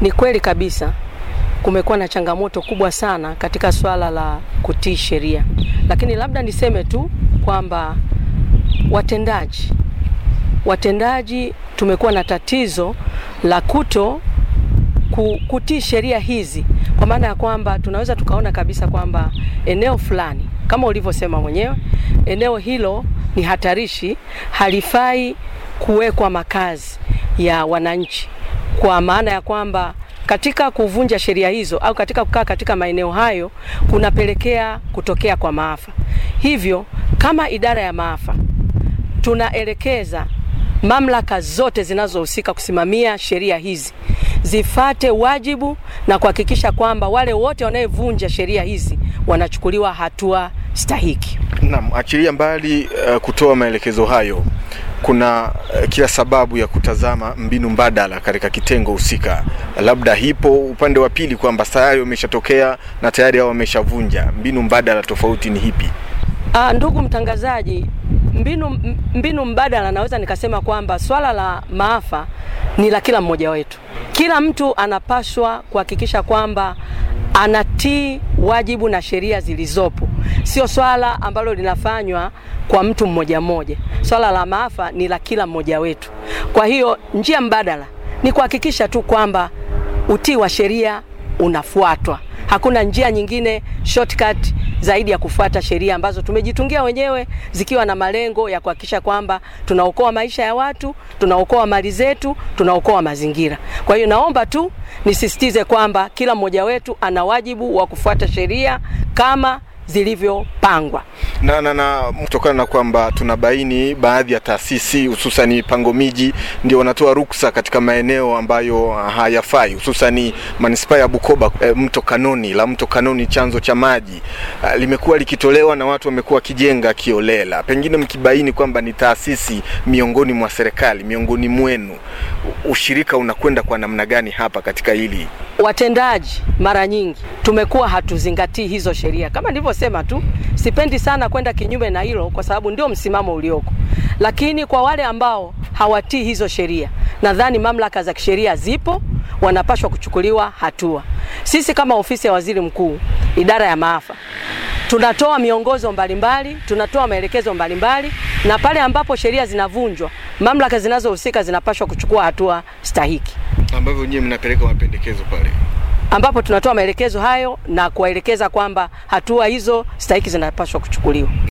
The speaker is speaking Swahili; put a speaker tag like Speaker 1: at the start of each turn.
Speaker 1: Ni kweli kabisa kumekuwa na changamoto kubwa sana katika swala la kutii sheria, lakini labda niseme tu kwamba watendaji watendaji tumekuwa na tatizo la kuto kutii sheria hizi, kwa maana ya kwamba tunaweza tukaona kabisa kwamba eneo fulani kama ulivyosema mwenyewe, eneo hilo ni hatarishi, halifai kuwekwa makazi ya wananchi, kwa maana ya kwamba katika kuvunja sheria hizo au katika kukaa katika maeneo hayo kunapelekea kutokea kwa maafa. Hivyo kama idara ya maafa tunaelekeza mamlaka zote zinazohusika kusimamia sheria hizi zifate wajibu na kuhakikisha kwamba wale wote wanayevunja sheria hizi wanachukuliwa hatua stahiki.
Speaker 2: Naam, achilia mbali uh, kutoa maelekezo hayo, kuna uh, kila sababu ya kutazama mbinu mbadala katika kitengo husika. Labda hipo upande wa pili kwamba tayari wameshatokea na tayari hao wameshavunja, mbinu mbadala tofauti ni hipi?
Speaker 1: Aa, ndugu mtangazaji, mbinu, mbinu mbadala naweza nikasema kwamba swala la maafa ni la kila mmoja wetu. Kila mtu anapaswa kuhakikisha kwamba anatii wajibu na sheria zilizopo, sio swala ambalo linafanywa kwa mtu mmoja mmoja. Swala la maafa ni la kila mmoja wetu. Kwa hiyo njia mbadala ni kuhakikisha tu kwamba utii wa sheria unafuatwa. Hakuna njia nyingine shortcut zaidi ya kufuata sheria ambazo tumejitungia wenyewe zikiwa na malengo ya kuhakikisha kwamba tunaokoa maisha ya watu, tunaokoa mali zetu, tunaokoa mazingira. Kwa hiyo naomba tu nisisitize kwamba kila mmoja wetu ana wajibu wa kufuata sheria kama zilivyopangwa
Speaker 2: na, na, na kutokana na kwamba tunabaini baadhi ya taasisi hususan mipango miji ndio wanatoa ruksa katika maeneo ambayo hayafai, hususan manispaa ya Bukoba e, mto Kanoni la mto Kanoni chanzo cha maji e, limekuwa likitolewa na watu wamekuwa wakijenga kiolela. Pengine mkibaini kwamba ni taasisi miongoni mwa serikali, miongoni mwenu, ushirika unakwenda kwa namna gani hapa katika hili?
Speaker 1: Watendaji mara nyingi tumekuwa hatuzingatii hizo sheria, kama nilivyosema tu, sipendi sana kwenda kinyume na hilo kwa sababu ndio msimamo ulioko, lakini kwa wale ambao hawatii hizo sheria, nadhani mamlaka za kisheria zipo, wanapaswa kuchukuliwa hatua. Sisi kama ofisi ya waziri mkuu, idara ya maafa, tunatoa miongozo mbalimbali, tunatoa maelekezo mbalimbali, na pale ambapo sheria zinavunjwa, mamlaka zinazohusika zinapaswa kuchukua hatua stahiki,
Speaker 2: ambavyo nyinyi mnapeleka mapendekezo pale
Speaker 1: ambapo tunatoa maelekezo hayo na kuwaelekeza kwamba hatua hizo stahiki zinapaswa kuchukuliwa.